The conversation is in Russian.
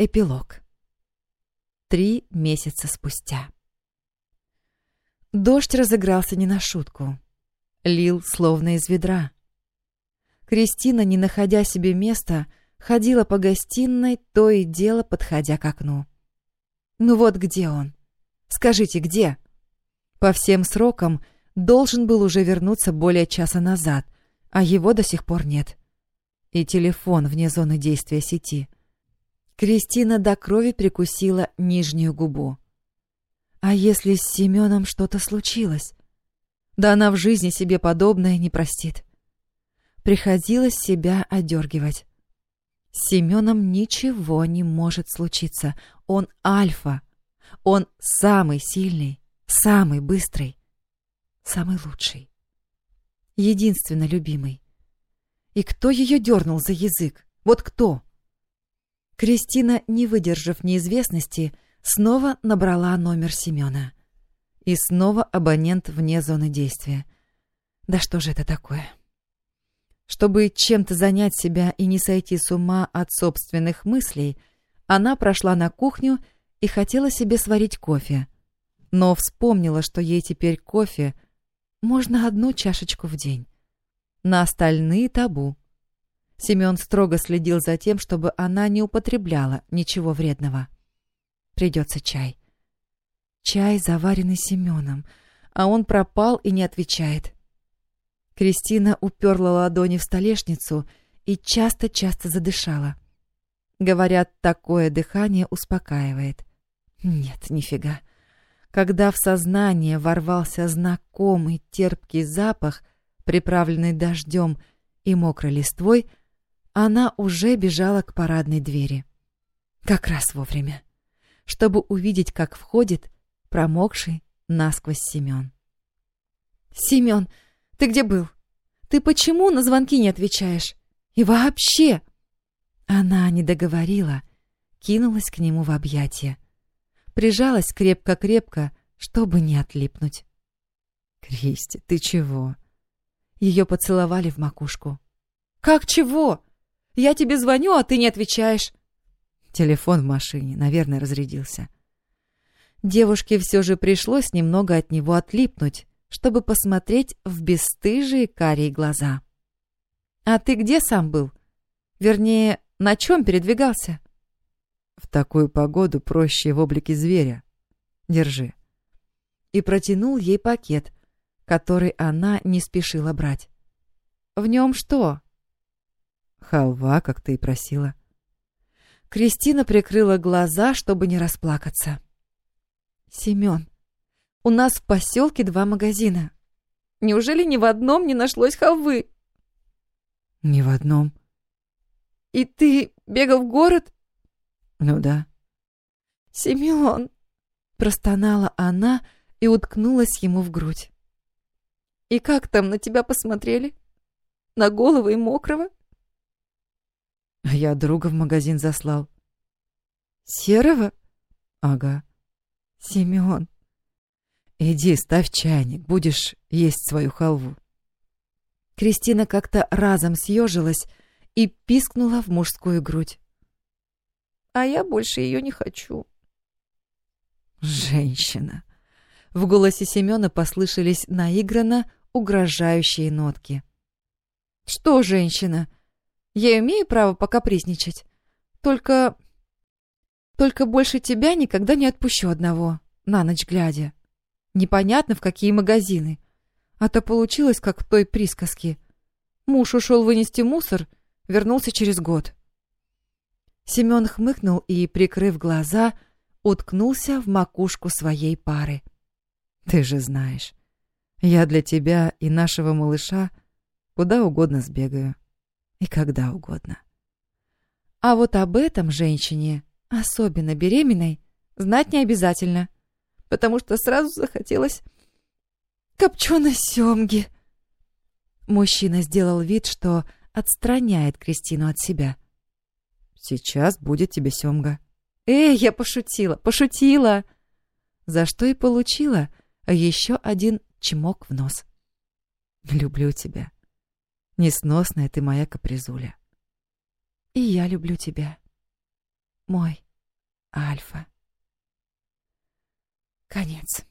Эпилог. Три месяца спустя. Дождь разыгрался не на шутку. Лил словно из ведра. Кристина, не находя себе места, ходила по гостиной, то и дело подходя к окну. «Ну вот где он? Скажите, где?» По всем срокам должен был уже вернуться более часа назад, а его до сих пор нет. И телефон вне зоны действия сети — Кристина до крови прикусила нижнюю губу. А если с Семеном что-то случилось? Да она в жизни себе подобное не простит. Приходилось себя одергивать. С Семеном ничего не может случиться. Он альфа. Он самый сильный, самый быстрый, самый лучший. Единственно любимый. И кто ее дернул за язык? Вот кто? Кристина, не выдержав неизвестности, снова набрала номер Семена. И снова абонент вне зоны действия. Да что же это такое? Чтобы чем-то занять себя и не сойти с ума от собственных мыслей, она прошла на кухню и хотела себе сварить кофе. Но вспомнила, что ей теперь кофе можно одну чашечку в день. На остальные табу. Семен строго следил за тем, чтобы она не употребляла ничего вредного. Придется чай. Чай, заваренный Семеном, а он пропал и не отвечает. Кристина уперла ладони в столешницу и часто-часто задышала. Говорят, такое дыхание успокаивает. Нет, нифига. Когда в сознание ворвался знакомый терпкий запах, приправленный дождем и мокрой листвой, она уже бежала к парадной двери. Как раз вовремя, чтобы увидеть, как входит промокший насквозь Семен. «Семен, ты где был? Ты почему на звонки не отвечаешь? И вообще...» Она не договорила, кинулась к нему в объятия. Прижалась крепко-крепко, чтобы не отлипнуть. «Кристи, ты чего?» Ее поцеловали в макушку. «Как чего? Я тебе звоню, а ты не отвечаешь. Телефон в машине, наверное, разрядился. Девушке все же пришлось немного от него отлипнуть, чтобы посмотреть в бесстыжие карие глаза. «А ты где сам был? Вернее, на чем передвигался?» «В такую погоду проще в облике зверя. Держи». И протянул ей пакет, который она не спешила брать. «В нем что, Халва, как ты и просила. Кристина прикрыла глаза, чтобы не расплакаться. Семен, у нас в поселке два магазина. Неужели ни в одном не нашлось халвы? Ни в одном. И ты бегал в город? Ну да. Семен, простонала она и уткнулась ему в грудь. И как там на тебя посмотрели? На голову и мокрого? А я друга в магазин заслал. Серого? Ага. Семён. Иди, ставь чайник, будешь есть свою халву. Кристина как-то разом съежилась и пискнула в мужскую грудь. А я больше ее не хочу. Женщина. В голосе Семёна послышались наигранно угрожающие нотки. Что, женщина? Я имею право покапризничать. Только... Только больше тебя никогда не отпущу одного, на ночь глядя. Непонятно, в какие магазины. А то получилось, как в той присказке. Муж ушел вынести мусор, вернулся через год. Семен хмыкнул и, прикрыв глаза, уткнулся в макушку своей пары. «Ты же знаешь, я для тебя и нашего малыша куда угодно сбегаю и когда угодно. А вот об этом женщине, особенно беременной, знать не обязательно, потому что сразу захотелось копченой семги. Мужчина сделал вид, что отстраняет Кристину от себя. «Сейчас будет тебе семга». «Эй, я пошутила, пошутила!» За что и получила еще один чмок в нос. «Люблю тебя», Несносная ты моя капризуля. И я люблю тебя. Мой Альфа. Конец.